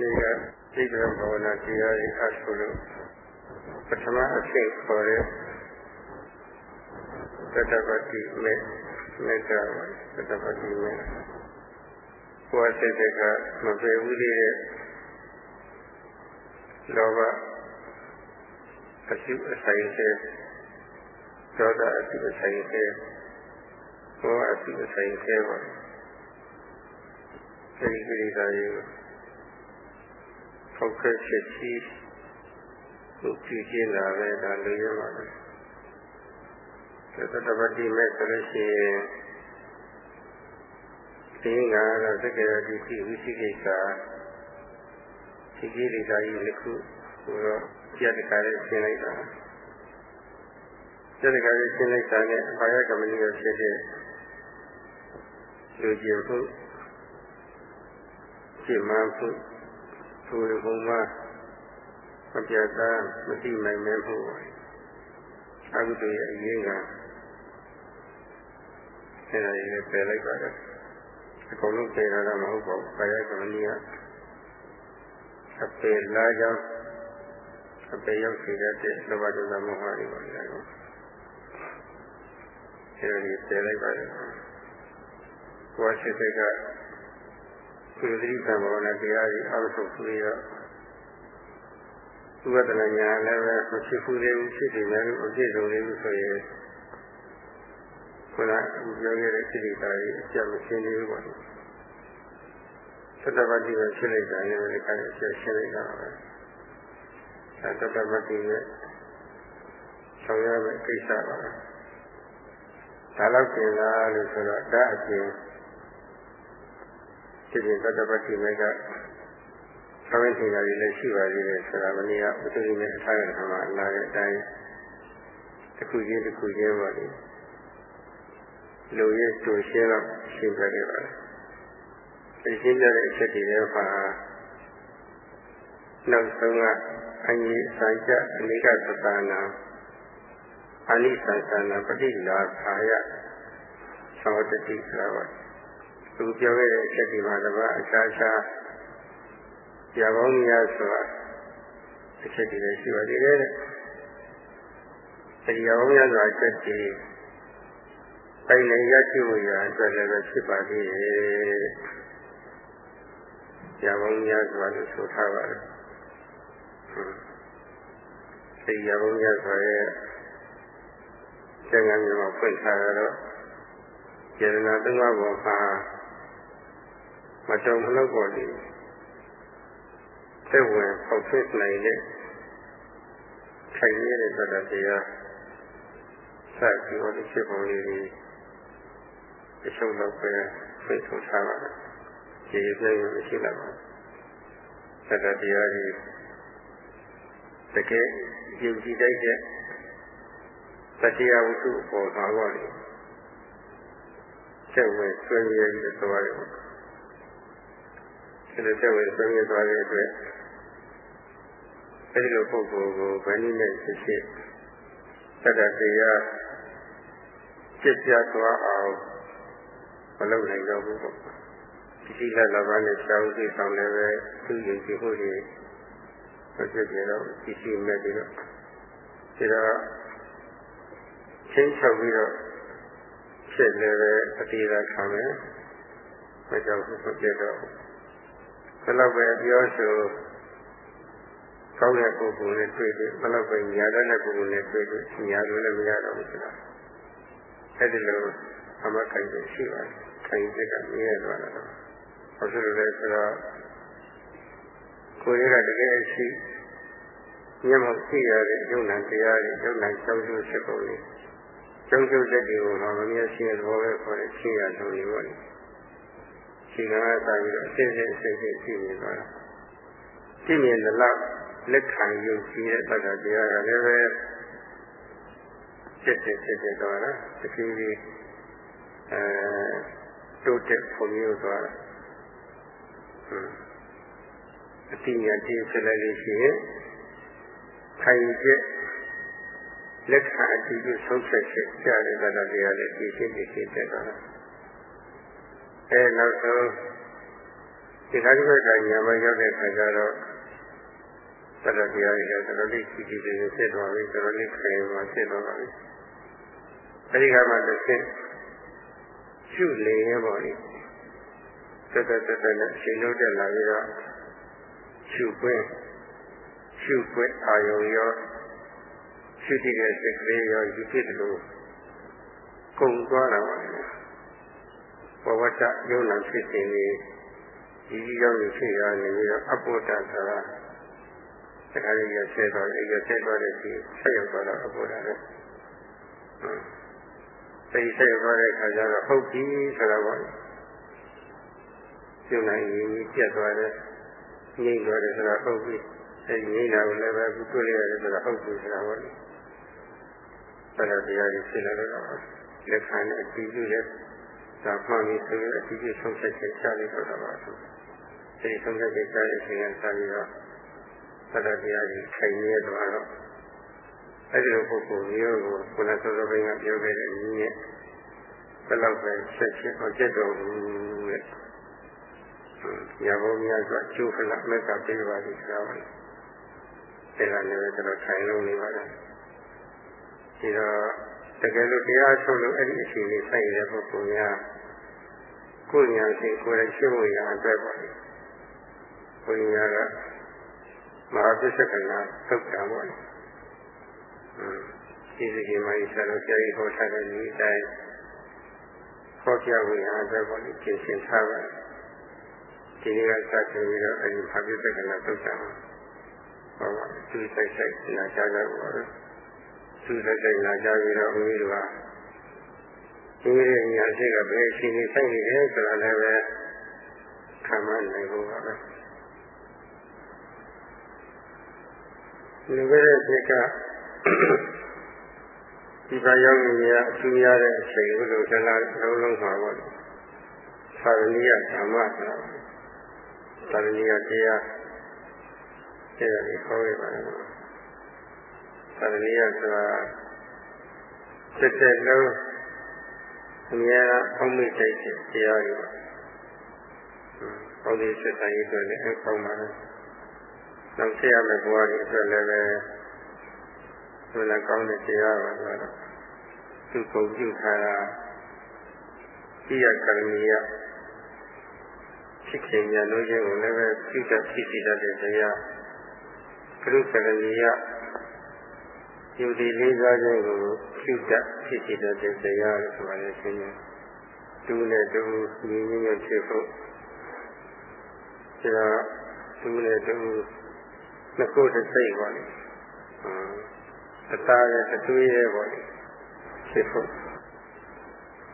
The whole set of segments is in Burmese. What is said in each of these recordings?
နေ့ကသိက္ခာဘာဝနာတရားတွေအားထုတ်လို့ပထမအဆင့်ခေါ်တဲ့တတပတိမေမေတ္တာတတပတိမေကိုယ်စိတ်ကမပေဘူးသေးတဲ့လောဘအစုအဆိုင်စေဒေါသအစုအဆိုင်စေဘောအစုအဆိုင်စေပါအဲဒီကိရိတာ ရေဖောက်ခဲ့ချက်ချီသူကြည့်ကျင်လာပဲဒါလူရမှာပဲသတ္တပတိမဲ့ဆိုလို့ရှိရင်ဒီကတော့သက္ကရာတိတိဝိသိကိစ္စဒီကိရိတာကြီးတစ်ခုဟိုတော့ကြက်တကားလေးရှင်းလိုက်တာကြက်တကားလေးရှင်းလိုက်တာနဲ့ဘာယကမဏိရဖြစ်တဲ့လူကျင်ဖို့ရှင်းမှဖို့ သူ့ဘုံမှာမပြတ်သားမတိနိုင်မဲဖို့အကုသိုလ်ရဲ့အရေးကအဲဒါကြီးလည်းပယ်လိုက်ပါတယ်အကုန်လုံးပယ်ရတာမဟုတ်ပါဘူးဘာယကမဏိကအပေလာကြောင်းအပေရောက်စေတဲ့လောဘဒေါသမောဟတွေပါလေကောအဲဒီပယ်လိုက်ပါတယ်ကိုယ်ရှိတဲ့က ကုသတိသံဘောနဲ့တရားကြီးအောက်ထုတ်ပြီးတော့ဥပဒနာညာလည်းပဲမဖြစ်ဘူးသေးဘူးဖြစ်တယ်လည်းအပြည့်စုံသေးဘူးဆိုရင်ခုနပြောခဲ့တဲ့စိတ္တတာကြီးအပြတ်မရှင်းသေးဘူးပေါ့သတ္တပတိပဲဖြစ်လိုက်တာလည်းဒီကနေ့အပြတ်ရှင်းလိုက်တာပဲအဲသတ္တပတိရဲ့ဆောင်ရမယ့်ကိစ္စပါပဲဒါတော့ကျင်လာလို့ဆိုတော့ဒါအပြင် ဒီပြင်သတ္တပတိမေကဆောင်းရင်တရားတွေလည်းရှိပါသေးတယ်ဆိုတာမနေ့ကဥဒိနဲ့အထားရတဲ့မှာလာတဲ့အတိုင်းတစ်ခုချင်းတစ်ခုချင်းပါလေလူရဲ့တူရှင်းတော့ရှင်းပြခဲ့ပါတယ်ဒီရှင်းပြတဲ့အချက်တွေထဲမှာနောက်ဆုံးကအငြိစံကြအနိကသတနာအနိသံသနာပฏิလာခာယသောတတိဆိုတာပါ သူပြောခဲ့တဲ့အချက်ဒီမှာတော့အခြားခြားကြာပေါင်းများဆိုတာအချက်ဒီလည်းရှိပါသေးတယ်အဲဒီကြာပေါင်းများစွာအချက်ဒီပိုင်နေရရှိမှုရာအတွက်လည်းပဲဖြစ်ပါသေးတယ်ကြာပေါင်းများစွာလို့ဆိုထားပါတယ်အဲဒီကြာပေါင်းများစွာရဲ့ကျန်ကမြောက်ဖွင့်ထားတော့ကျေနပ်သုံးပါးပေါ်မှာ မတုံမလောက်ပေါ်နေသက်ဝင်ပေါက်ဖြစ်နိုင်တဲ့ခိုင်ရတဲ့သတ္တတရားစပြီးတော့ဒီဖြစ်ပုံလေးတွေအရှုံးတော့ပဲဖွင့်ထုတ်ထားပါတယ်။ကျေပြည့်ရမရှိတော့ပါဘူး။သတ္တတရားတွေတကယ်ယုံကြည်တိုက်တဲ့တရားဝတ္ထုပေါ်မှာပါလေ။သက်ဝင်ဆွေးရည်ပြီးသွားတယ် ဒီလိုသက်ဝင်ဆုံးရသွားတဲ့အတွက်အဲဒီလိုပုဂ္ဂိုလ်ကိုဗဏိနဲ့ဖြစ်ဖြစ်သတ္တတရားပြည့်ပြတ်သွားအောင်မလုပ်နိုင်တော့ဘူးပေါ့ဒီစိလလဘာနဲ့ရှားဦးသိဆောင်လည်းပဲသူယုံကြည်မှုတွေမဖြစ်ကြတော့ဒီရှိမဲ့ပြီးတော့ဒီတော့ချင်းချုပ်ပြီးတော့ဖြစ်လည်းပဲအတိအသာခံမယ်မကြောက်ဘူးမပြတ်တော့ ဘယ်လောက်ပဲပြောဆိုကောင်းတဲ့ပုဂ္ဂိုလ်နဲ့တွေ့တွေ့ဘယ်လောက်ပဲညာတဲ့ပုဂ္ဂိုလ်နဲ့တွေ့တွေ့ညာလို့လည်းမရတော့ဘူးဆိုတာအဲဒီလိုအမခိုင်တွေရှိပါတယ်ခိုင်တဲ့ကမြင်ရသွားတာတော့ဘာဖြစ်လို့လဲဆိုတော့ကိုယ်ရကတကယ်ရှိမျက်မှောက်ရှိရတဲ့ယုံနာတရားတွေယုံနာကြောင်းကျိုးဖြစ်ပုံတွေကြောင်းကျိုးတဲ့တွေကိုမှမမြင်ရှိရတဲ့ဘောပဲခေါ်တဲ့ရှိရဆုံးတွေပေါ့လေ ရှိကစားပြီးတော့အစစ်စစ်အစစ်စစ်ရှိနေသွားတာရှိမြင်တဲ့လောက်လက်ခံယုံကြည်တဲ့တက္ကတရားကလည်းပဲစစ်စစ်စစ်စစ်သွားတာတကယ်ကြီးအဲတိုးတက်ပုံမျိုးသွားတာအတိညာတည်းဖြစ်လိုက်လို့ရှိရင်ခိုင်ကျက်လက်ခံအတိအကျဆုံးဖြတ်ချက်ကြားတဲ့တက္ကတရားလည်းဒီရှင်းဒီရှင်းတက်သွားတာ အဲနောက်ဆုံးဒဒီခါဒီဘက်ကညာမရောက်တဲ့ခါကျတော့သတ္တတရားတွေလည်းတော်တော်လေးကြည့်ကြည့်လေးဖြစ်သွားပြီတော်တော်လေးခိုင်မာဖြစ်သွားပါပြီအဲဒီကမှတစ်ဆင့်ရှုလေရပါလိမ့်တက်တက်တက်တက်နဲ့အချိန်လုံးတက်လာပြီးတော့ရှုခွင့်ရှုခွင့်အာယုံရောရှုတည်တဲ့စိတ်ကလေးရောယူဖြစ်တယ်လို့ကုံသွားတာပါ ဘဝတ္တယုံနာဖြစ်ခြင်းဒီဒီရောက်နေဖြစ်ရနေပြီးတော့အပုဒ္ဒဆိုတာတခါလေးရဆဲသွားတယ်ရဆဲသွားတဲ့ဒီဆက်ရောက်သွားတော့အပုဒ္ဒနဲ့စိတ်ဆက်ရောက်သွားတဲ့အခါကျတော့ဟုတ်ပြီဆိုတာပေါ့ကျုံနိုင်ရင်ပြတ်သွားတယ်ငြိမ့်သွားတယ်ဆိုတာဟုတ်ပြီအဲဒီငြိမ့်တာကိုလည်းပဲခုတွေ့ရတယ်ဆိုတာဟုတ်ပြီဆိုတာပေါ့လေဆက်တော့တရားကြီးဖြစ်လာတော့လက်ခံနဲ့အတီးပြုတဲ့ ဒါမှန်ပြီဆိုရင်အတီးပြုဆုံးဖြတ်ချက်ချလိုက်တော့ပါဆိုအဲဒီဆုံးဖြတ်ချက်ချတဲ့အချိန်ကစပြီးတော့ဆက်တော့တရားကြီးခိုင်နေတော့တော့အဲဒီလိုပုဂ္ဂိုလ်မျိုးကိုခုနစောစောပိုင်းကပြောခဲ့တဲ့နည်းနဲ့ဘယ်တော့ပဲဆက်ချင်းအောင်ကျက်တော်ဘူးတဲ့။ညာဘုံများဆိုကျိုးခဏမက်ကပြေးပါလိမ့်ဆိုတော့အဲ့ဒါလည်းကျွန်တော်ထိုင်လို့နေပါတယ်။ဒီတော့ တကယ်လို့တရားထုတ်လို့အဲ့ဒီအချိန်လေးဆိုင်ရတဲ့ပုဂ္ဂိုလ်များကိုယ်ညာစိတ်ကိုယ်ရဲ့ရှင်းဖို့ရအတွက်ပါလေ။ကိုယ်ညာကမဟာပစ္စကနာသုတ်တာပေါ့လေ။ဒီစီကြီးမှာဆရာတော်ဆရာကြီးဟောထားတဲ့ဒီအတိုင်းဟောပြဖို့ရအတွက်ပေါ့လေပြင်ဆင်ထားပါတယ်။ဒီနေ့ကစတင်ပြီးတော့အဲဒီမဟာပစ္စကနာသုတ်တာဟောပါသူဆိုင်ဆိုင်နာကြားကြပါတော့။ သူဆိုင်ဆိုင်နာကြားပြီးတော့ဘုရားကဒီရဲ့ညာရှိကဘယ်ရှိနေဆိုင်နေတယ်ဆိုတာလည်းပဲခံမနိုင်ဘူးပါပဲ။လူပဲတဲ့စိတ်ကဒီပါရောက်နေရအထူးရတဲ့အချိန်ဘုလိုတလားလုံးလုံးမှာပေါ့လေသာရဏိယဓမ္မဆိုတာသာရဏိယတရားတရားကိုခေါ်ရပါတယ် သာရဏိယဆိုတာစစ်တဲ့လုံးအများအားအောက်မိတ်တဲ့တရားတွေပါဟောဒီစစ်တိုင်းအတွက်လည်းအကောင်းပါတယ်နောက်ဆက်ရမယ့်ဘဝတွေအတွက်လည်းပဲဘယ်လိုကောင်းတဲ့တရားပါဆိုတော့သူကုန်ပြုထားတာဣယကရဏီယဖြစ်ခင်ညာလို့ခြင်းကိုလည်းပဲပြုတတ်ဖြစ်စီတတ်တဲ့တရားကရုကရဏီယ ယူဒီလေးစားခြင်းကိုပြုတတ်ဖြစ်စီတတ်တဲ့တရားလို့ဆိုပါတယ်ရှင်တူနဲ့တူညီညီနဲ့ဖြစ်ဖို့ဒါတူနဲ့တူနှစ်ခုတစ်စိတ်ပါလေအသားရဲ့အသွေးရဲ့ပေါ့လေဖြစ်ဖို့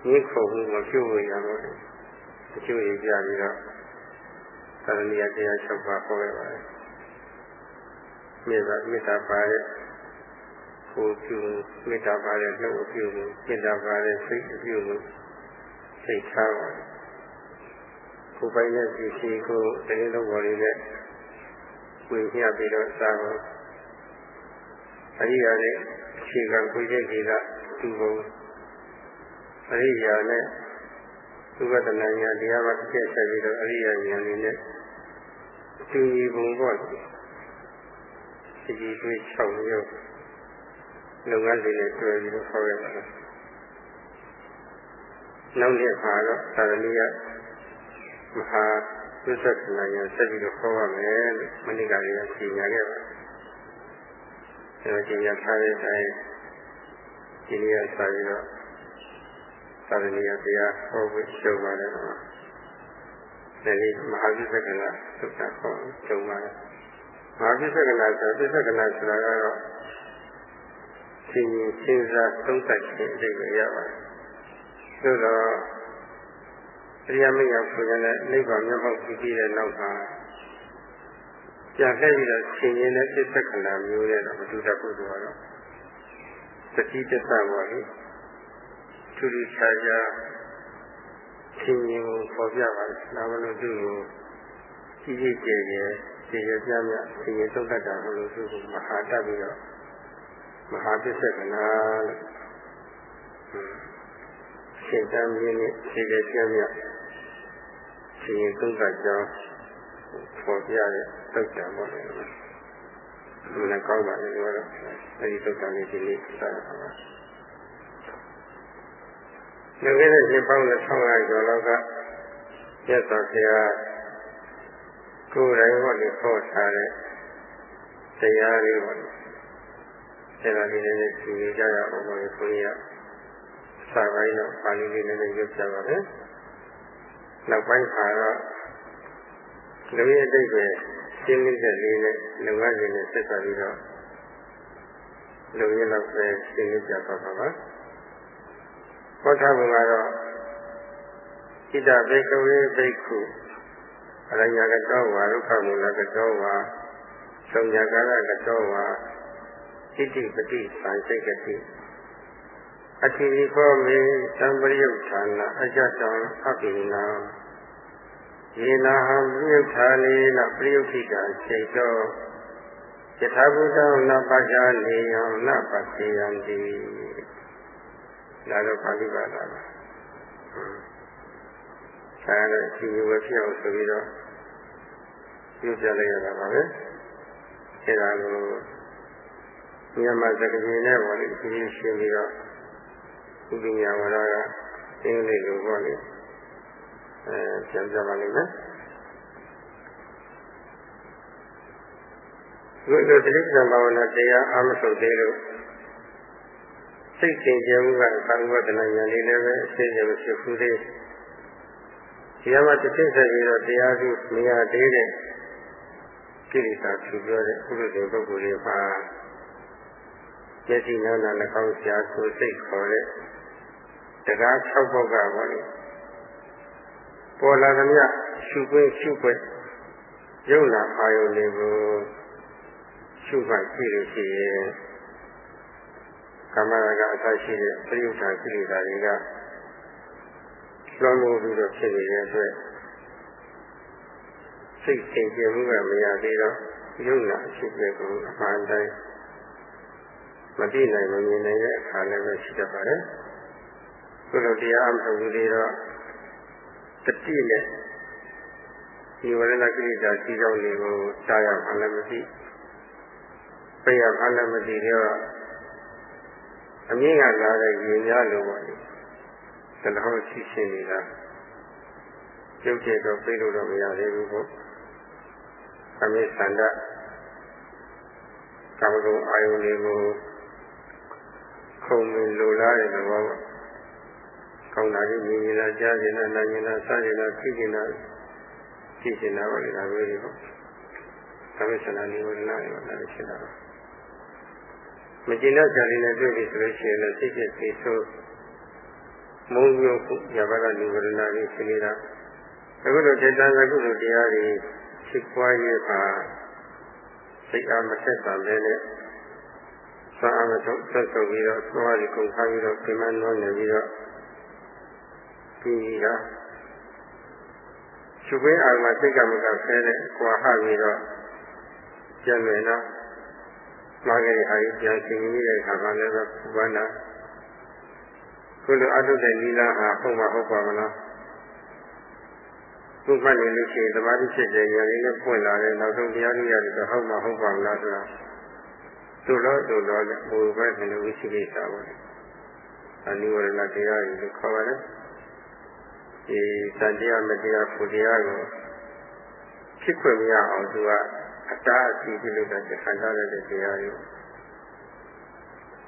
ဒီခုံမှုမပြုတ်ရတော့အကျိုးရကြပြီးတော့သရဏိယတရား၆ပါးဟောရပါတယ်မေတ္တာမေတ္တာပါရဲ့ ကိုပြုမေတ္တာပါရဲ့နှုတ်အပြုမှုမေတ္တာပါရဲ့စိတ်အပြုမှုစိတ်ထားပါကိုယ်ပိုင်တဲ့ဒီရှိကိုတကယ်လို့ပေါ်နေတဲ့ဝင်ပြပြီးတော့စာကိုအရိယာနဲ့အခြေခံကိုကျင့်ကြည်ကသူကုန်အရိယာနဲ့သုဘတနာညာတရားမှာပြည့်စုံပြီးတော့အရိယာဉာဏ်လေးနဲ့သူညီပုံပေါ့ဒီကြီးတွေ6မျိုး လုပ်ငန်းတွေနဲ့တွေ့ပြီးတော့ခေါ်ရပါတယ်နောက်နေ့မှာတော့သာရဏိယမဟာသစ္စာနာညာဆက်ပြီးတော့ခေါ်ရမယ်လို့မနိကလေးကပြင်ညာခဲ့ပါတယ်အဲဒါပြင်ညာထားတဲ့အတိုင်းဒီနေ့ကစပြီးတော့သာရဏိယတရားဟောဖို့ရှုံးပါတယ်ကွာဒီနေ့မဟာသစ္စာကနာသုတ္တခေါ်ရှုံးပါတယ်မဟာသစ္စာကနာဆိုသစ္စာကနာဆိုတာကတော့ ရှင်ရင်စဉ်းစားသုံးသပ်ခြင်းအဓိပ္ပာယ်ရပါတယ်သို့တော့အရိယာမယဆိုတဲ့နိဗ္ဗာန်မျက်မှောက်ကြည့်ပြီးတဲ့နောက်မှာပြန်လှည့်ပြီးတော့ရှင်ရင်တဲ့သစ္စာကနာမျိုးနဲ့တော့မတူတတ်ဘူးဆိုတော့သတိတစ္ဆပါလေထူးထူးခြားခြားရှင်ရင်ကိုပေါ်ပြပါလားဒါမလို့သူ့ကိုကြီးကြီးကျယ်ကျယ်ကျေကျေပြပြရှင်ရင်သုတ်တတ်တာမလို့သူ့ကိုမဟာတတ်ပြီးတော့ မဟာပစ္စကနာလို့ရှင်းတမ်းရင်းနဲ့ခြေကြပြပြရှင်ရင်သုံးသပ်ကြောင်းပေါ်ပြတဲ့သုတ်တံပေါ့လေလူနဲ့ကောင်းပါလေလို့တော့အဲဒီသုတ်တံလေးဒီနေ့စတာပါလူခဲ့တဲ့ရှင်ပေါင်းနဲ့ဆောင်းရကျော်လောက်ကမြတ်စွာဘုရားကိုယ်တိုင်ဟောဒီဟောထားတဲ့တရားလေးပေါ့လေ အဲဒါလေးလည်းသူနေကြရအောင်ပါလေခွန်ကြီးကစာပိုင်းတော့ပါဠိလေးနဲ့ရုပ်ပြပါမယ်နောက်ပိုင်းခါတော့လူရဲ့အတိတ်ပဲရှင်းလင်းတဲ့လေးနဲ့လုံငန်းရည်နဲ့ဆက်ဆံပြီးတော့လူရဲ့လောက်ပဲရှင်းလင်းပြပါပါပါဟောထားပုံကတော့ဣဒဘေကဝေဘိက္ခုအရညာကတော့ဝါဒုက္ခမူလကတော့ဝါသုံညာကာရကတော့ဝါ ဣတိပတိသံစိတ်ကတိအတိခောမေသံပရိယုဌာနအကြတံအပိနာယေနာဟံပရိယုဌာနေနပရိယုထိကစေတောယထာဘုဒ္ဓနပဇာနေယံနပတိယံတိဒါတော့ပါဠိဘာသာပါအဲဒါအချိန်ဝဖြစ်အောင်ဆိုပြီးတော့ပြုပြလိုက်ရတာပါပဲအဲဒါကို မြန်မာစကားပြင်နဲ့ပေါ့လေဒီရှင်းပြီးတော့ဥပညာဝရကအင်းလေးလိုပေါ့လေအဲပြန်ပြပါလိမ့်မယ်ဘုရားတိရိစ္ဆာန်ဘာဝနာတရားအာမထုတ်သေးလို့စိတ်သင်ကြမှုကသံဃာတနာဉာဏ်လေးလည်းပဲအရှင်းရှင်းမရှိဘူးသေးဒီမှာတစ်သိဆက်ပြီးတော့တရားစုနေရာသေးတဲ့ကိလေသာဖြူပြောတဲ့ဥပဒေပုဂ္ဂိုလ်တွေမှာ မျက်စိနာနာနှာခေါင်းရှားကိုစိတ်ခေါ်တဲ့တရား၆ပုဒ်ကပါလေပေါ်လာသမျှရှုခွင့်ရှုခွင့်ယုံနာအာယုန်တွေကိုရှုမှတ်ကြည့်လို့ရှိရင်ကမ္မရာကအစရှိတဲ့ပရိယုထာကိလေသာတွေကလွှမ်းမိုးပြီးတော့ဖြစ်နေတဲ့အတွက်စိတ်သင်ကြမှုကမရသေးတော့ယုံနာအဖြစ်ပဲကိုအမှန်တိုင်း မသိနိုင်မမြင်နိုင်တဲ့အခါလည်းပဲရှိတတ်ပါတယ်။ဘုလိုတရားအမှုတွေတော့တတိနဲ့ဒီဝရဏကိလေသာစီကြောင်းတွေကိုတားရမှလည်းမသိပြရမှလည်းမသိတော့အမြင့်ကလာတဲ့ရင်များလိုပါလေ။ဒါတော့ရှိရှိနေတာကျုပ်ကျေတော့ပြေလို့တော့မရသေးဘူးပေါ့။အမေသန္တာကာမဂုဏ်အာယုန်တွေကို ခုံမလိုလားတဲ့သဘောပေါ့ကောင်းတာကြီးမြင်နေတာကြားနေတာနားနေတာစားနေတာသိနေတာသိနေတာပါလေဒါပဲဒီပေါ့သမစ္ဆနာနိဝရဏတွေပါလည်းဖြစ်တာပါမကျင်တဲ့ဇာတိနဲ့တွေ့ပြီဆိုလို့ရှိရင်လည်းသိချက်သိဆိုးမုံမျိုးခုရပါကနိဝရဏတွေဖြစ်နေတာအခုလိုစေတနာကုသိုလ်တရားတွေဖြစ်ပွားရေးပါစိတ်အားမဆက်ဆံတဲ့ နဲ့ဆွမ်းအားမထုတ်ဆက်ဆုပ်ပြီးတော့သွားပြီးကုန်ခါပြီးတော့ပြမနှောနေပြီးတော့ပြီးတာရှုခွင့်အာမစိတ်ကမကဆဲတဲ့ကွာဟပြီးတော့ကျန်မယ်နော်မာဂရီဟာကြီးပြန်ရှင်းပြီးတဲ့အခါကလည်းပဲပူပန်းတာခုလိုအထုတဲ့နီလာဟာဟုတ်မှာဟုတ်ပါမလားခုမှတ်နေလို့ရှိရင်သမာဓိဖြစ်တဲ့ဉာဏ်လေးနဲ့ပွင့်လာတယ်နောက်ဆုံးတရားနည်းရတယ်ဆိုဟုတ်မှာဟုတ်ပါမလားဆိုတာ သူ့လို့သူ့လို့လည်းဘုရားရှင်လူရှိကိစ္စပါလေအနိဝရဏတရားကြီးလို့ခေါ်ပါတယ်ဒီတန်တရားမတရားဖူတရားကိုဖြစ်ခွင့်မရအောင်သူကအတားအဆီးပြုလုပ်တဲ့ခံစားရတဲ့တရားတွေ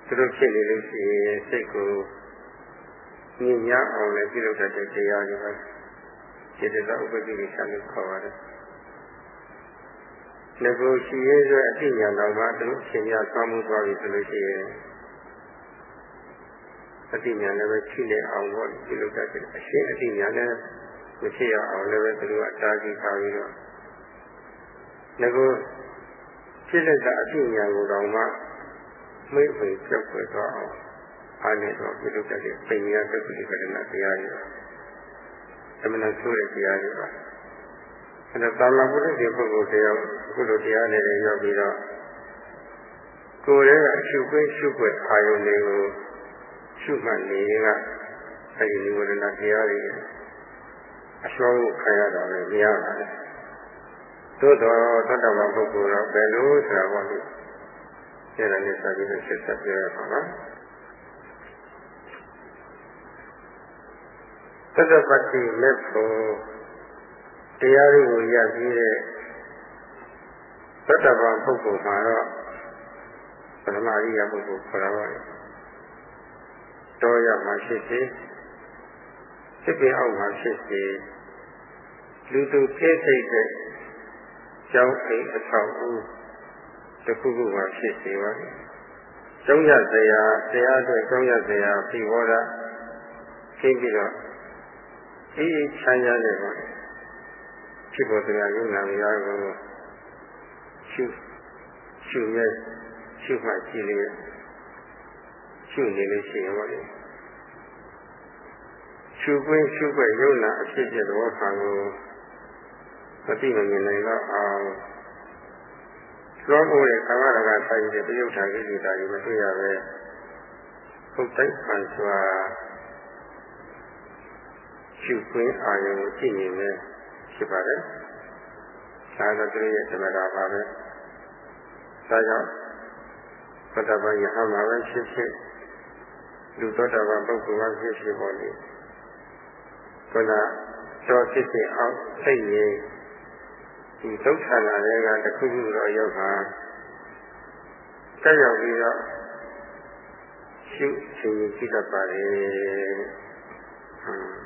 သူတို့ဖြစ်နေလို့ရှိရင်စိတ်ကိုညဉ့်ညအောင်လည်းပြုလုပ်တတ်တဲ့တရားတွေပဲစေတသာဥပ္ပတိကိစ္စလို့ခေါ်ပါတယ် ငကိုရှိရဲဆိုအတိညာတော်မှာသူအရှင်များသွားမှုသွားပြီဆိုလို့ရှိရင်အတိညာလည်းပဲချိနေအောင်လို့ပြုလုပ်တတ်တယ်အရှင်အတိညာလည်းမဖြစ်ရအောင်လည်းပဲသူတို့အတားကြီးထားပြီးတော့ငကိုဖြစ်လက်တာအတိညာကိုတော့မှမိတ်ဝေပြောက်ွယ်သွားအောင်အားနဲ့တော့ပြုလုပ်တတ်တဲ့ပညာသတိပဒနာတရားတွေပါသမဏဆိုးတဲ့တရားတွေပါ အဲဒါသာမပုရိသေပုဂ္ဂိုလ်တယောက်အခုလိုတရားနဲ့ရောက်ပြီးတော့ကိုယ်ရဲ့အရှုခွင့်ရှုခွင့်အာယုန်တွေကိုရှုမှတ်နေရင်ကအဲဒီနိဝရဏတရားတွေအရှောကိုခံရတာပဲမရပါဘူး။တသို့တော်သတ္တဝါပုဂ္ဂိုလ်တော့ဘယ်လိုဆိုတာပေါ့လေအဲ့ဒါနဲ့စပြီးတော့ဆက်ဆက်ပြောရပါမယ်သတ္တပတ္တိလက်ဖို့ တရားတွေကိုရပြီးတဲ့သတ္တဗံပုဂ္ဂိုလ်မှာတော့ပရမအရိယပုဂ္ဂိုလ်ခေါ်တာပါလေတောရမှာဖြစ်စေစစ်ပင်အောက်မှာဖြစ်စေလူသူပြည့်စိတ်တဲ့ကျောင်းအိမ်အဆောက်အဦတစ်ခုခုမှာဖြစ်စေပါလေကျောင်းရစရာတရားအတွက်ကျောင်းရစရာပြီးဟောတာရှင်းပြီးတော့အေးအေးချမ်းသာနေပါလေ ဖြစ်ပေါ်တရားယုံနာများကိုရှုရှုရဲ့ရှုမှကြည့်လေရှုနေလို့ရှိရင်ပါလေရှုခွင့်ရှုခွင့်ယုံနာအဖြစ်ဖြစ်သဘောခံကိုမသိမမြင်နိုင်တော့အောင်လောဘရဲ့ကာမရာဂဆိုင်တဲ့ပြုတ်ထာကိလေသာတွေမတွေ့ရပဲဟုတ်တိုင်းခံစွာရှုခွင့်အာရုံကိုကြည့်နေမယ် ဖြစ်ပါတယ်။သာသနာ့ရဲ့သမတာပါပဲ။ဒါကြောင့်သတ္တဗယဟမှာပဲဖြစ်ဖြစ်လူသောတာပန်ပုဂ္ဂိုလ်ကဖြစ်ဖြစ်ပေါ်လေ။ခုနတော့ဖြစ်ဖြစ်အောင်စိတ်ရည်ဒီဒုက္ခနာတွေကတခုခုတော့ရောက်တာဆက်ရောက်ပြီးတော့ရှုရှင်ကြည့်တတ်ပါလေ။ဟွန်း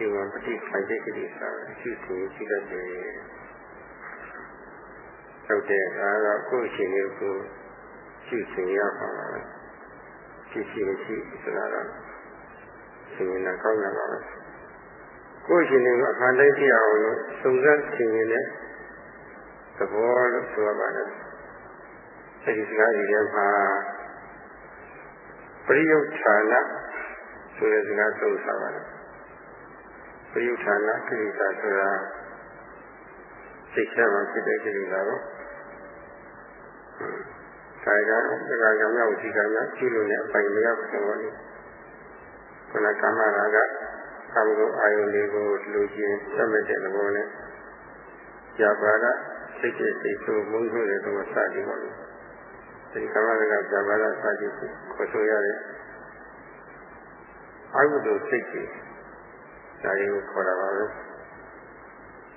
ဒီမှာပฏิခိုင်တဲ့ကိစ္စရှုရှင်ကြည့်တတ်တယ်။ဟုတ်တယ်ဒါကကိုယ်ရှင်လေးကိုရှုရှင်ရပါလား။ရှိရှိမရှိဆိုတာတော့ရှင်နေတာကောင်းတာပါပဲ။ကိုယ်ရှင်လေးကအခါတိုင်းကြည့်အောင်လို့စုံစမ်းရှင်နေတဲ့သဘောလို့ဆိုရပါတယ်။အဲဒီစကားကြီးထဲမှာပရိယုဌာနဆိုတဲ့စကားသုံးထားပါတယ်။ ပရိယုဌာနကိလေသာဆိုတာစိတ်ထဲမှာဖြစ်တဲ့ကိလေသာတော့ကာယကသက္ကာကမြောက်ဒီကမြောက်ကျุလို့နဲ့အပိုင်လျောက်သဘောလေးခန္ဓာကာမရာကကာမဂုဏ်အာယုန်တွေကိုလူချင်းသတ်မဲ့တဲ့သဘောနဲ့ဇာပါကစိတ်ရဲ့စိတ်ဆိုးမုန်းဆိုတဲ့သဘောစသည်ပေါ့လေဒီကာမရာကဇာပါကစသည်ခေါ်ဆိုရတဲ့အကုသိုလ်စိတ်ကြီး ဒါတွေကိုခေါ်တာပါပဲ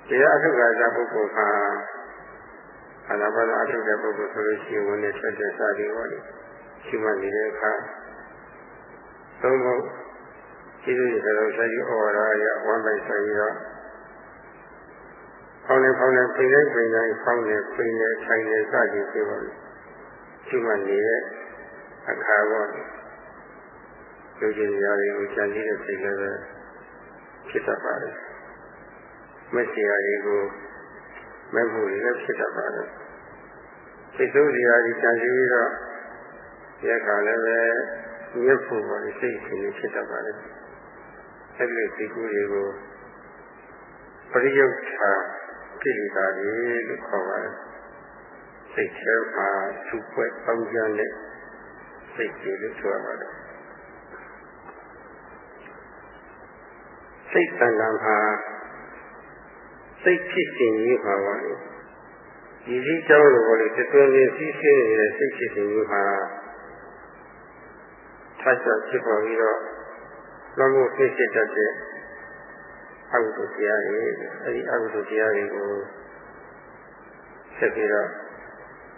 တရားအထုကသာပုဂ္ဂိုလ်ဟာအနာပါဒအထုတဲ့ပုဂ္ဂိုလ်ဆိုလို့ရှိရင်ဝင်နေထွက်တဲ့စာတွေပေါ့လေရှိမှနေတဲ့အခါသုံးဖို့ရှိသေးတယ်ဆိုတော့ဆက်ပြီးဩဝါဒရဝမ်းပိုင်ဆိုင်ပြီးတော့ဖောင်းနေဖောင်းနေပိနေပိနေဖောင်းနေပိနေဆိုင်နေစသည်ဖြစ်ပါလို့ရှိမှနေတဲ့အခါပေါ့လူကြီးရာတွေကိုကြံစည်တဲ့စိတ်လည်းပဲ ဖြစ်တတ်ပါတယ်မက်ဆီယာတွေကိုမဲ့ဖို့လည်းဖြစ်တတ်ပါတယ်စိတ်ဆိုးစရာကြီးကြံစည်ပြီးတော့ရက်ခါလည်းပဲမြတ်ဖို့ပါစိတ်ရှင်ဖြစ်တတ်ပါတယ်အဲ့ဒီစိတ်ကူးတွေကိုပရိယုတ်ထာကိလေသာတွေလို့ခေါ်ပါတယ်စိတ်ထဲမှာသူ့ပွဲပေါင်းကြတဲ့စိတ်ကြီးလို့ဆိုရပါတယ် စိတ်တန်တန်ဟာစိတ်ဖြစ်ခြင်းကြီးပါပါလေဒီကြီးကြောင်းလိုပေါ်လေတတွင်ချင်းစီးဆင်းနေတဲ့စိတ်ဖြစ်ခြင်းကြီးဟာထပ်ချက်ဖြစ်ပေါ်ပြီးတော့လောကဖြစ်ဖြစ်တတ်တဲ့အကုသိုလ်တရားတွေအဲဒီအကုသိုလ်တရားတွေကိုဆက်ပြီးတော့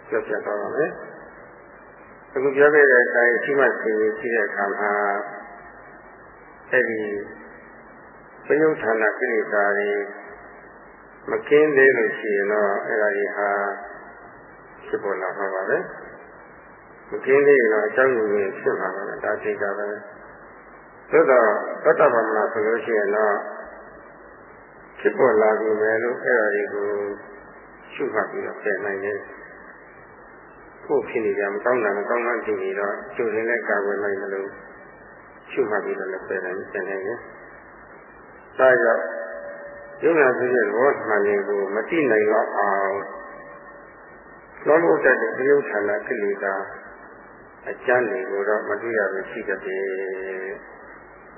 ပြောပြသွားပါမယ်အခုပြောခဲ့တဲ့အတိုင်းရှိမှသိရင်ရှိတဲ့အခါမှာအဲဒီ ပယုဌာဏကိလေသာတွေမကင်းသေးလို့ရှိရင်တော့အဲ့ဒါကြီးဟာဖြစ်ပေါ်လာမှာပါပဲမကင်းသေးရင်တော့အကြောင်းရင်းကြီးဖြစ်မှာပါပဲဒါသိကြပဲသို့တော့သတ္တဗမနာဆိုလို့ရှိရင်တော့ဖြစ်ပေါ်လာပြီပဲလို့အဲ့ဒါတွေကိုရှုမှတ်ပြီးတော့ပြင်နိုင်တယ်ကိုယ်ဖြစ်နေကြမကောင်းတာမကောင်းမှဖြစ်နေတော့ကျိုးရင်လည်းကာကွယ်နိုင်မလို့ရှုမှတ်ပြီးတော့လည်းပြင်နိုင်ပြင်နိုင်တယ် ဒါကြောင့်ယုံနာဖြစ်တဲ့ဘောမှန်လေးကိုမတိနိုင်တော့အောင်လောဘတတ်တဲ့ပြုဌာနကိလေသာအကျမ်းတွေကိုတော့မတွေ့ရဘူးရှိတဲ့ကျင့်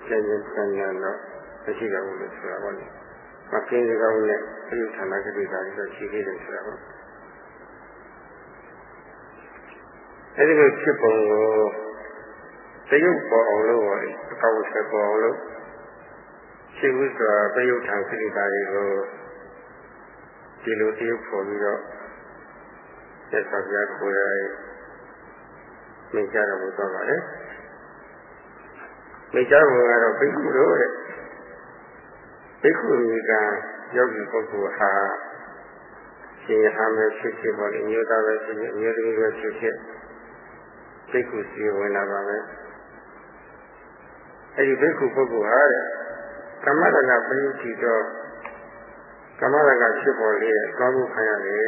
ကျင့်ပြန်ပြန်တော့မရှိတော့ဘူးလို့ဆိုတာပေါ့လေမကင်းကောင်းနဲ့အယုဌာနကတိကာတွေရှိသေးတယ်ဆိုတာပေါ့အဲဒီလိုဖြစ်ပုံကိုတရုပ်ပေါ်အောင်လို့အကောက်ဆက်ပေါ်အောင်လို့ ရှိဘူးဆိုတာတရုပ်ထံကတိကာတွေကိုဒီလိုတရုပ်ပေါ်ပြီးတော့သက်သာပြကိုယ်ရမိကြတော့ဘုသွားပါလေမိကြဘုကတော့ဘိက္ခုတို့တဲ့ဘိက္ခုမိကယောဂီပုဂ္ဂိုလ်ဟာရှင်ရဟန်းပဲဖြစ်ဖြစ်ပေါ်လေမျိုးသားပဲဖြစ်ဖြစ်အမျိုးသမီးပဲဖြစ်ဖြစ်ဘိက္ခုစီဝင်လာပါပဲအဲဒီဘိက္ခုပုဂ္ဂိုလ်ဟာတဲ့ ကမ္မတကပရိသီတော့ကမ္မတကဖြစ်ပေါ်လေကောင်းမှုခံရတယ်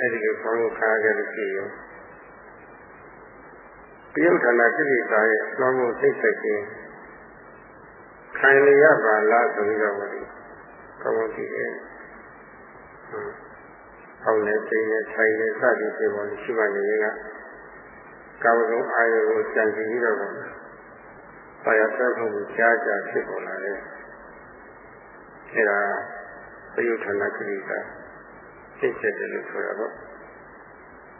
အဲဒီလိုကောင်းမှုခံရကြလို့ရှိရင်တယုတ်ဌာနကိလေသာရဲ့ကောင်းမှုစိတ်ဆက်ခြင်းခံရပါလားဆိုပြီးတော့ကောင်းမှုကြည့်တယ်။ဟောင်းနဲ့စိတ်နဲ့ဆိုင်နဲ့စသည်ဖြစ်ပေါ်ရှိမှနေရင်ကကာမဂုဏ်အာရုံကိုကြံစည်ပြီးတော့ပါရသက်မှုကြားကြဖြစ်ပေါ်လာတယ်။ အဲဒါသယုဌာနကိလေသာစိတ်ဆက်တယ်လို့ဆိုတာပေါ့။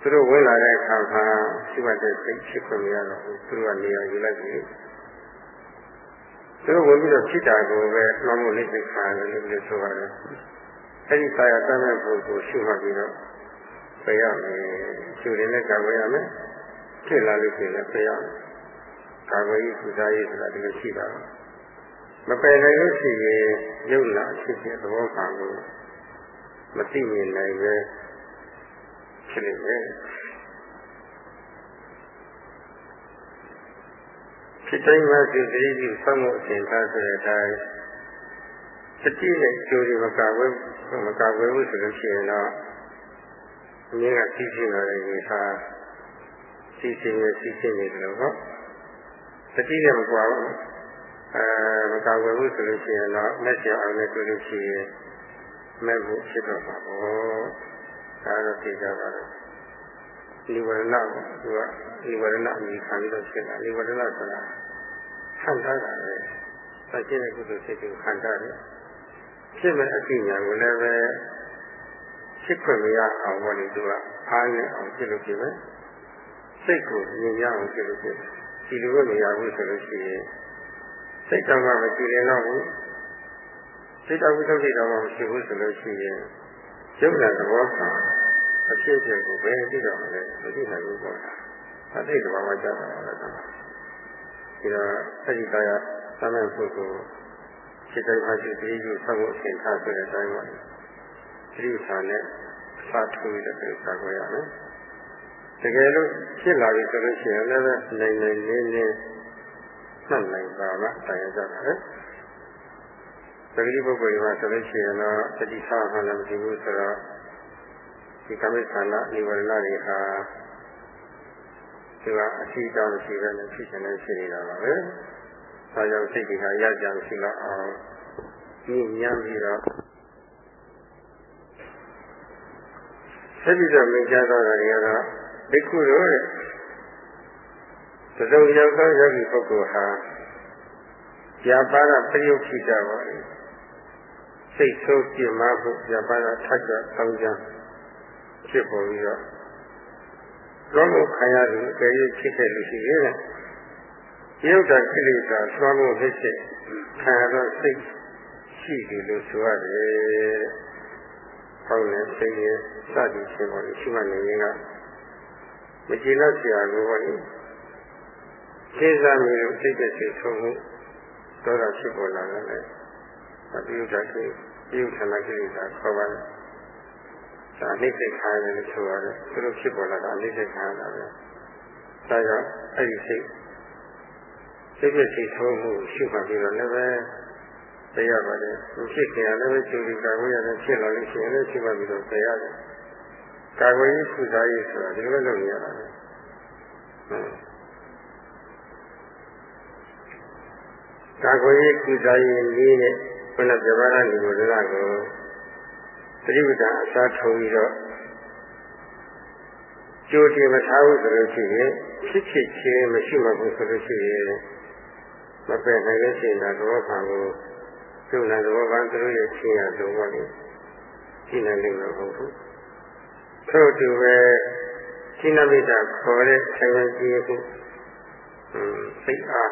သူတို့ဝင်လာတဲ့အခါမှာရှိမှတဲ့စိတ်ဖြစ်ခွင့်ရတော့သူတို့ကနေရာယူလိုက်ပြီ။သူတို့ဝင်ပြီးတော့ဖြစ်တာကိုပဲမှတ်မှုလိမ့်သိခါတယ်လို့ပြောဆိုပါတယ်။အဲဒီဆရာတမ်းတဲ့ပုဂ္ဂိုလ်ရှိမှပြီးတော့ပြရမယ်။ကျူရင်လည်းကာဝေးရမယ်။ဖြစ်လာလို့ရှိရင်ပြရမယ်။ကာဝေးကုသရေးဆိုတာဒီလိုရှိတာ။ မပယ်နိုင်လို့ရှိရင်ရုပ်လာဖြစ်တဲ့သဘောခံကိုမသိမြင်နိုင်ပဲဖြစ်နေတယ်။ဖြစ်တိုင်းမှာဒီသတိပြုဆောက်မှုအစဉ်သားဆိုတဲ့အတိုင်းစတိနဲ့ကြိုးဒီမကဝဲမကဝဲဘူးဆိုလို့ရှိရင်တော့အမြင်ကသိရှိလာတဲ့ဒီဟာသိရှိနေသိရှိနေတယ်လို့ဟုတ်စတိနဲ့မကွာဘူး အဲမကဝဲဘူးဆိုလို့ရှိရင်တော့မျက်စိအောင်နဲ့တွေ့လို့ရှိရင်မဲ့ဖို့ဖြစ်တော့ပါဘောဒါတော့သိကြပါတော့ဒီဝရဏကိုသူကဒီဝရဏအမိခံပြီးတော့ရှင်းတာဒီဝရဏဆိုတာခံထားတာပဲသိကျတဲ့ကုသိုလ်စိတ်ကိုခံထားတယ်ဖြစ်မဲ့အကိညာကိုလည်းပဲဖြစ်ခွင့်မရအောင်ဘောလေသူကအားနဲ့အောင်ဖြစ်လို့ဖြစ်မယ်စိတ်ကိုမြင်ရအောင်ဖြစ်လို့ဖြစ်ဒီလိုမရဘူးဆိုလို့ရှိရင် စိတ်တော်မှမကြည့်ရင်တော့ဘူးစိတ်တော်ဝိသုဒ္ဓိတော်မှမရှိဘူးဆိုလို့ရှိရင်ရုပ်နာသဘောကအဖြစ်အပျက်ကိုဘယ်သိတော့မလဲမသိနိုင်ဘူးပေါ့။အသိတဘာဝကြတာလည်းတော့ဒီတော့အဲ့ဒီတရားသမန်ပုဂ္ဂိုလ်စိတ်တိုင်းမှရှိတိကျဆောက်ဖို့အရှင်ထားဆိုတဲ့အတိုင်းပါ။ဒီဥစ္စာနဲ့စထူတဲ့ပြစာကိုရမယ်။တကယ်လို့ဖြစ်လာပြီဆိုလို့ရှိရင်လည်းနိုင်နိုင်လေးလေး မှတ်နိုင်ပါမှတရားကြပါလေ။ပဂတိပုဂ္ဂိုလ်ကဆိုလို့ရှိရင်တော့တတိသာမှလည်းမရှိဘူးဆိုတော့ဒီကမိခန္ဓာနိဝရဏတွေဟာဒီကအရှိတောင်းရှိပဲနဲ့ဖြစ်ချင်နေရှိနေတာပါပဲ။ဒါကြောင့်စိတ်တွေကရကြရှိတော့အောင်ဒီညံပြီးတော့ဆက်ပြီးတော့မြင်ကြတော့တာတွေကတော့ဘိက္ခုတို့တဲ့ သဇုံရောက်သောယောဂီပုဂ္ဂိုလ်ဟာဇာပါဒပရိယုခိကြပါလေစိတ်ဆိုးပြင်းမဖို့ဇာပါဒထပ်ကြဆောင်းကြဖြစ်ပေါ်ပြီးတော့လောကခံရသူအကယ်၍ဖြစ်ခဲ့လို့ရှိရင်ရုပ်တံကိလေသာသွမ်းမှုဖြစ်ဖြစ်ခံရတော့စိတ်ရှိတယ်လို့ဆိုရတယ်။ဟောင်းနဲ့စိတ်ရဲ့စသည်ဖြစ်ပေါ်လို့ရှိမှနေရင်ကမကျေနပ်စရာလိုပါဘူး။ သိစားမိလို့စိတ်တဲ့စိတ်ဆုံးမှုတော့တာဖြစ်ပေါ်လာတယ်။အပြုတတ်ကိပြုဌာနကိလေသာခေါ်ပါတယ်။ဒါအနိစ္စခံရတယ်လို့ဆိုရတယ်။သူတို့ဖြစ်ပေါ်လာတာအနိစ္စခံရတာပဲ။ဒါကြောင့်အဲ့ဒီစိတ်စိတ်ပြည့်စိတ်ဆိုးမှုရှုမှတ်ပြီးတော့လည်းပဲတရားပါတယ်။သူဖြစ်ခင်လည်းပဲကျူဒီကာဝေးရတယ်ဖြစ်လာလို့ရှိရင်လည်းရှုမှတ်ပြီးတော့တရားရတယ်။ကာဝေးကုစားရေးဆိုတာဒီလိုလုပ်နေရတာပဲ။ ကာကွယ်ရေးကုစားရေးနည်းနဲ့ခုနပြပါရဏီကိုဒနာကိုသတိပဋ္ဌာန်အစားထုံပြီးတော့ကြိုတင်မထားဘူးဆိုလို့ရှိရင်ဖြစ်ဖြစ်ချင်းမရှိမှဘူးဆိုလို့ရှိရင်မပယ်နိုင်လို့ရှိရင်တော့သဘောခံကိုပြယုံနာသဘောကသူတို့ရဲ့ရှင်းရဆုံးပါလေရှင်းနေလို့မဟုတ်ဘူးထို့တူပဲရှင်းနမိတ်တာခေါ်တဲ့ဆံရည်ကြီးခုစိတ်အား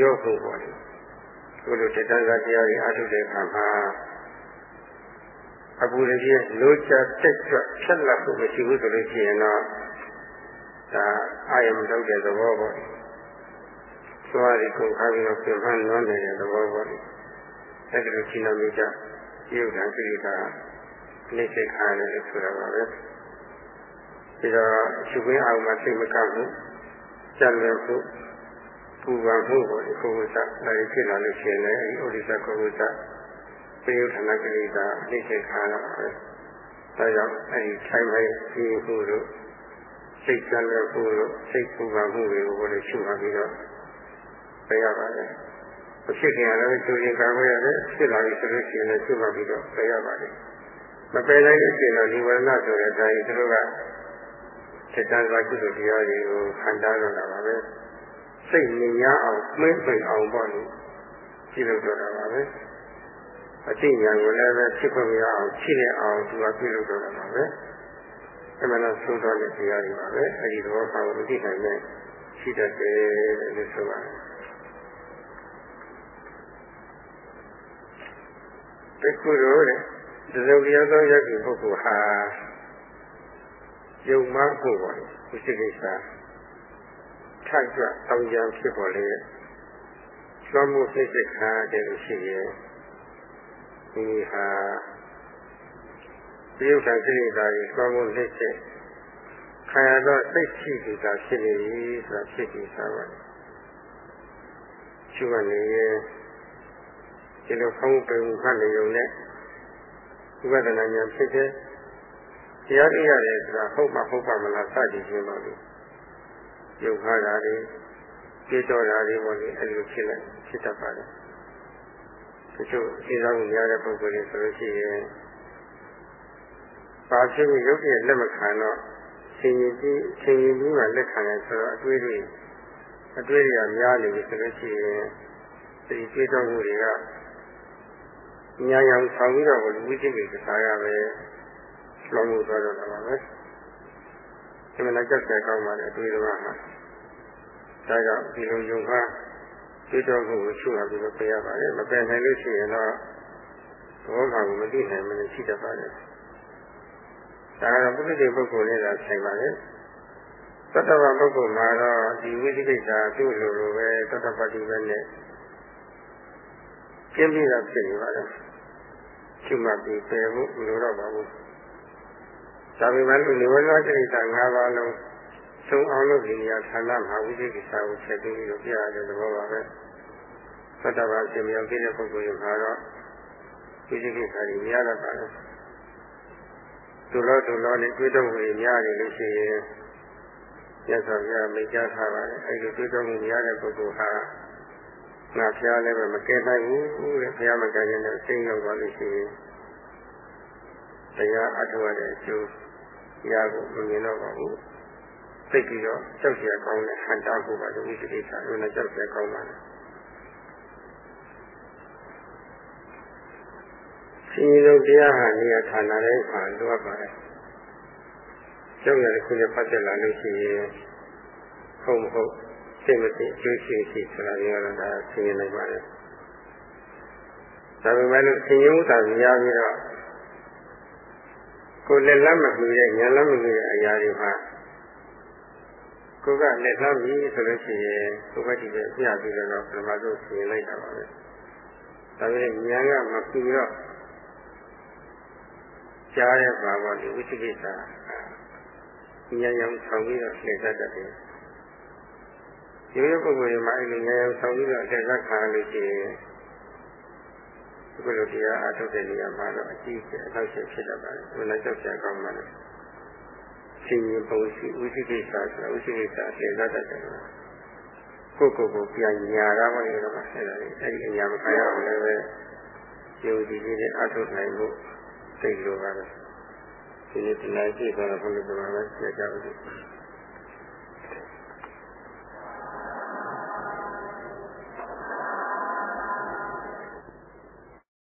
ရောဖို့ပါလေကိုလိုတတန်းစားတရားတွေအထုတဲ့အခါမှာအပူရကြီးလိုချတက်ကြွဖြတ်လက်ဖို့မရှိဘူးဆိုလို့ရှိရင်တော့ဒါအာယမထုတ်တဲ့သဘောပေါ့သွားရီကိုခါပြီးတော့ပြင်ပန်းနွမ်းနေတဲ့သဘောပေါ့အဲ့ဒါလိုရှင်းလို့ကြရုပ်ဓာတ်ကိရိတာနှိမ့်စိတ်ခါရတယ်လို့ဆိုတာပါပဲဒီတော့ရှုခွင့်အောင်မှစိတ်မကဘူးကြံ့လွယ်ဖို့ ပူပန်မှုပေါ့ဒီကိုယ်ကစလည်းဖြစ်လာလို့ရှိရင်လည်းဒီဩဒိသကိုယ်ကစပြေယုဌာဏကိရိတာနှိမ့်စိတ်ခါရပါပဲဒါကြောင့်အဲဒီထိုင်မဲ့ဒီမှုတို့စိတ်ကြံ့လွယ်ဖို့တို့စိတ်ပူပန်မှုတွေကိုလည်းရှုမှပြီးတော့ပြရပါတယ်။ဖြစ်ခင်လည်းသူရင်ကံဝဲရတယ်ဖြစ်လာပြီဆိုလို့ရှိရင်လည်းရှုမှပြီးတော့ပြရပါတယ်။မပယ်နိုင်တဲ့အချိန်တော့ဒီဝရဏဆိုတဲ့အတိုင်းသူတို့ကစိတ်တန်းစွာကုသိုလ်တရားတွေကိုခံတာရတာပါပဲ။ စိတ်မြင်ရအောင်မင်းပိန်အောင်ပေါ့လို့ကြည့်လို့တော့တာပါပဲ။အသိဉာဏ်ကိုလည်းပဲဖြစ်ခွင့်ရအောင်ရှိနေအောင်သူကပြုလုပ်တော့တာပါပဲ။အမှန်တော့သိုးတော်တဲ့တရားတွေပါပဲ။အဲဒီသဘောပါကိုမသိနိုင်တဲ့ရှိတတ်တယ်လို့ဆိုပါတယ်။တခုတော့တဲ့သဇုံတရားသောယက္ခိပုဂ္ဂိုလ်ဟာယုံမှဖို့ပါလေဝိသိကိစ္စ ထပ်ကြတောင်းကြံဖြစ်ပေါ်လေလွှမ်းမှုစိတ်စိတ်ခါတဲ့လို့ရှိရင်ဒီဟာပြုခံကိလေသာတွေလွှမ်းမှုစိတ်စိတ်ခံရတော့စိတ်ရှိသူသာဖြစ်နေပြီဆိုတာဖြစ်ပြီးသားပါရှိကနေရင်ဒီလိုဖုံးပင်ခတ်နေုံနဲ့ဝိပဿနာဉာဏ်ဖြစ်တဲ့တရားတရားတွေဆိုတာဟုတ်မှဟုတ်ပါမလားစသည်ဖြင့်ပါလို့ ယုံခါတာတွေပြေတော်တာတွေပေါ့လေအဲဒီလိုဖြစ်လိုက်ဖြစ်တတ်ပါတယ်တချို့ရှင်းဆောင်များတဲ့ပုဂ္ဂိုလ်တွေဆိုလို့ရှိရင်ပါဖြစ်ပြီးရုပ်ရဲ့လက်မခံတော့ရှင်ရင်ကြီးရှင်ရင်ကြီးကလက်ခံရဆိုတော့အတွေးတွေအတွေးတွေကများနေပြီဆိုလို့ရှိရင်ဒီပြေတော်မှုတွေကညာရောင်ဆောင်ပြီးတော့ဝိသိကိစ္စရပဲလောမှုသွားတော့တာပါပဲဒီမှာကြက်ကြကောင်းပါလေအတွေ့အကြုံဟာ ဒါကြောင့်ဒီလိုယုံဟာသိတော်မှုကိုရှုရပြီးတော့ပြရပါတယ်မပယ်နိုင်လို့ရှိရင်တော့ဘောကကိုမသိနိုင်မလို့ရှိတတ်ပါတယ်ဒါကတော့ပုဂ္ဂိုလ်ပုဂ္ဂိုလ်နဲ့သာဆိုင်ပါတယ်သတ္တဝါပုဂ္ဂိုလ်မှာတော့ဒီဝိသိကိစ္စသူ့လိုလိုပဲသတ္တပတိပဲနဲ့ကျင်းပြီးတော့ဖြစ်နေပါတယ်ရှုမှတ်ပြီးပယ်ဖို့မလိုတော့ပါဘူးဒါပေမဲ့လူနေဝဇကိစ္စ၅ပါးလုံး သုံးအောင်လို့ဒီနေရာဌာနမှာဝိသိကိစ္စကိုဆက်ပြီးလို့ပြရတဲ့သဘောပါပဲသတ္တဝါရှင်မြောင်ပြည့်တဲ့ပုဂ္ဂိုလ်တွေမှာတော့ဝိသိကိစ္စတွေများတတ်ပါတယ်သူလောသူလောနဲ့တွေးတော့မှုများနေလို့ရှိရင်ရသော်ပြမိတ်ကြထားပါတယ်အဲဒီတွေးတော့မှုများတဲ့ပုဂ္ဂိုလ်ဟာငါဖျားလည်းပဲမကဲနိုင်ဘူးတဲ့ဖျားမကဲရင်လည်းစိတ်ရောက်သွားလို့ရှိရင်တရားအထောက်အတဲ့အကျိုးရကိုမမြင်တော့ပါဘူး သိပြီးတော့ကြောက်ရကောင်းတဲ့ဟန်တာကိုပါလို့ဝိသေကိစ္စလို့လည်းကြောက်ရကောင်းပါတယ်ရှင်ရုပ်တရားဟာနေရာဌာနတိုင်းမှာလိုအပ်ပါတယ်ကျောင်းရတဲ့ခုနဲ့ပတ်သက်လာလို့ရှိရင်ဟုတ်မဟုတ်စိတ်မသိအကျိုးရှိရှိဆိုတာမျိုးတော့ဒါသိနေနိုင်ပါတယ်ဒါပေမဲ့လို့သင်ယူတာများပြီးတော့ကိုယ်လက်လမ်းမမီတဲ့ဉာဏ်လမ်းမမီတဲ့အရာတွေမှာ ကိုယ်ကလက်လမ်းမီဆိုလို့ရှိရင်ကိုယ်ကဒီပဲပြပြီးတော့ပထမဆုံးသိလိုက်တာပါပဲဒါပေမဲ့ဉာဏ်ကမပြီးတော့ကြားရပါဘောဒီဝိသိကိစ္စဉာဏ်ရောင်ဆောင်ပြီးတော့သိတတ်တယ်ဒီလိုပုဂ္ဂိုလ်တွေမှာအဲ့ဒီဉာဏ်ရောင်ဆောင်ပြီးတော့သိတတ်ခါလို့ရှိရင်ဒီလိုတရားအထုတ်တဲ့နေရာမှာတော့အကြည့်အထောက်အချက်ဖြစ်တတ်ပါတယ်။ဘုရားကြောက်ကြကောင်းပါလေ။ ရှင်ရင်ပုံရှိဥသိကိစ္စဆိုတာဥသိကိစ္စအစဉ်သက်တတ်တယ်။ကိုယ့်ကိုယ်ကိုပြန်ညာရပါလေတော့အဲ့ဒါလေးအဲ့ဒီအညာမခံရအောင်လည်းပဲယုံကြည်ခြင်းနဲ့အထုတ်နိုင်ဖို့သိလိုပါပဲ။ဒီနေ့ဒီနေ့ကြည့်တော့ဘုရားကလည်းပြောကြပါဦး